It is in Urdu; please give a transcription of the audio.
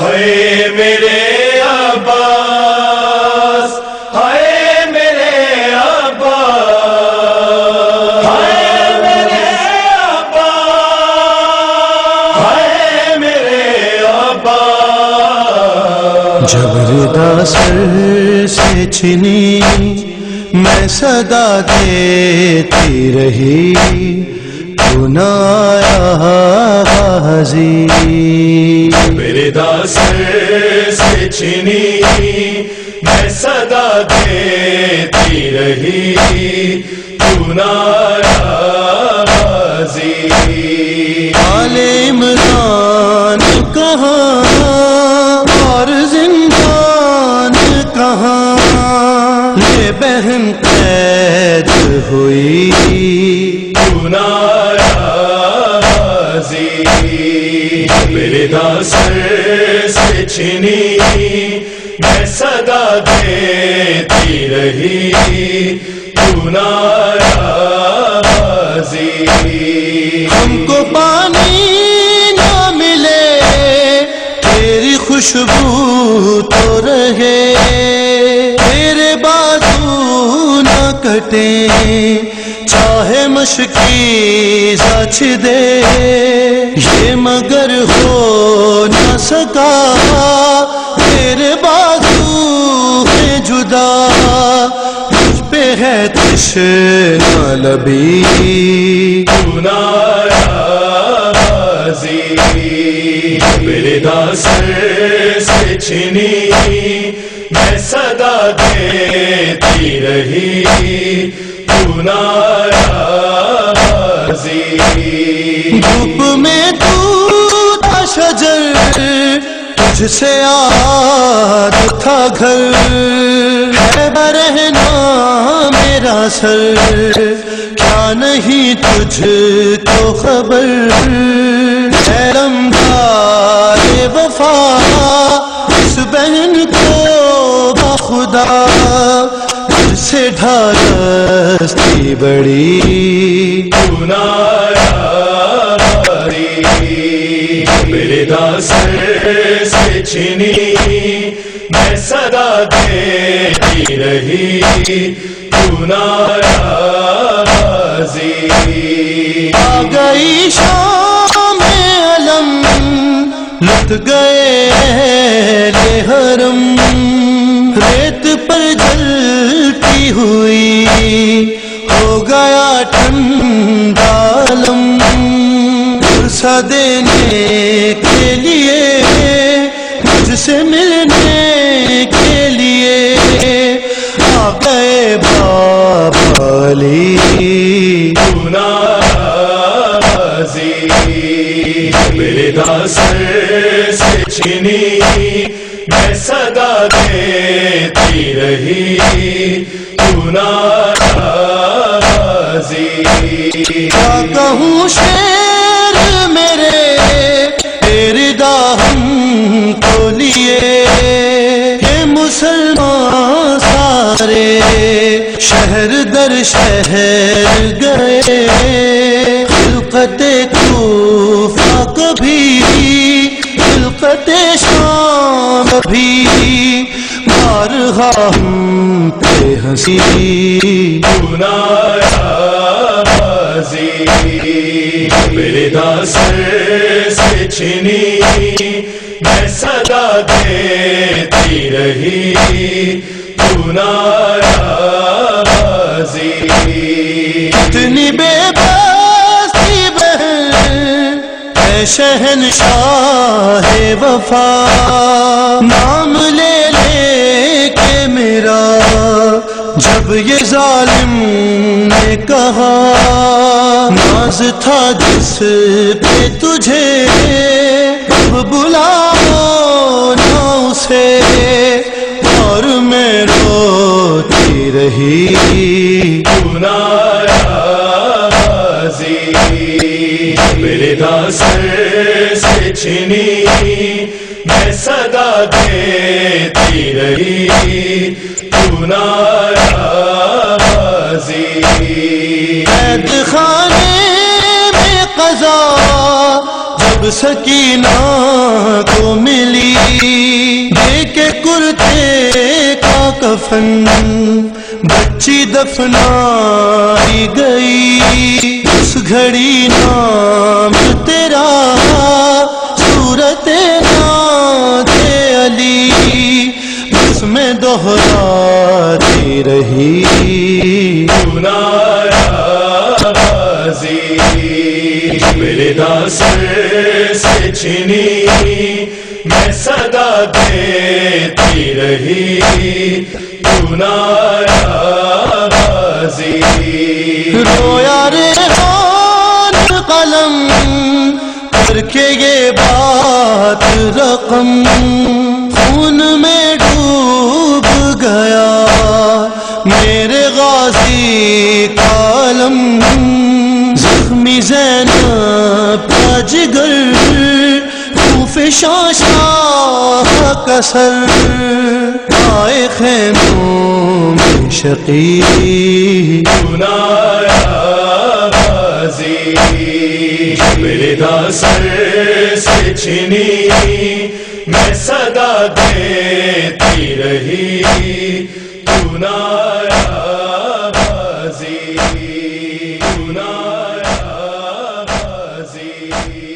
ہے میرے عباس ہے میرے عباس ہے میرے عباس ہے میرے عباس۔ جب ردا سے چنی میں صدا دیتی رہی۔ آیا حاضی میرے داسر سے چنی میں صدا دیتی رہی۔ تو ناراضی آل عمران کہاں اور زندان کہاں یہ بہن قید ہوئی۔ تو میرے داسر سے چنی میں صدا دیتی رہی، تو ناراضی۔ ہم کو پانی نہ ملے، تیری خوشبو تو رہے۔ تیرے بازو نہ کٹے چاہے مشکی سچ دے، یہ مگر ہو نہ سکا۔ تیرے بازو ہے جدا مجھ پہ ہے تشنا لبی۔ میرے داسر سے چنی میں صدا دیتی رہی۔ میں تو تھا شجر، تجھ سے یاد تھا گھر۔ ہے رہنا میرا سر، کیا نہیں تجھ کو خبر؟ ہے رمضان وفا، اس بہن کو بخدا سے ڈھارستی بڑی۔ میرے داسر سے چنی میں صدا دیتی رہی۔ تو ناراضی۔ آ گئی شام علم لٹ گئے حرم ہوئی ہو گیا ٹھنڈالم۔ عرصہ دینے کے لیے، مجھ سے ملنے کے لیے۔ آ گئے بابا علی۔ میرے داسر سے چنی میں صدا دیتی رہی۔ کہوں شیر میرے؟ تیرے ہم کو لیے مسلمان سارے۔ شہر در شہر گئے، خلقت کوفہ کبھی، خلقت شام بھی بارہا ہم پہ ہنسی۔ میرے داسر سے چنی میں صدا دیتی رہی۔ تو اتنی بے بستی بہن ہے شہنشاہ وفا۔ نام لے جب یہ ظالم نے کہا، ناز تھا جس پہ تجھے اب بلاؤ نہ اسے، اور میں روتی رہی۔ میرے داسر سے چنی میں صدا دے دیتی رہی تو ناراضی قید خانے میں قضا، جب سکینہ کو ملی۔ کے کرتے کا کفن، بچی دفنائی گئی۔ اس گھڑی نام میں دوہراتی رہی۔ میرے داس سے چھنی میں صدا دیتی رہی۔ بازی رویا رے قلم کر کے یہ بات رقم۔ میرے غازی کالم زخمی زین جگر خوف شاشا کسر آئے خیموں میں شقی۔ بازی میرے داسر سے چھنی میں صدا دیتی رہی۔ گناہ بازی گناہ بازی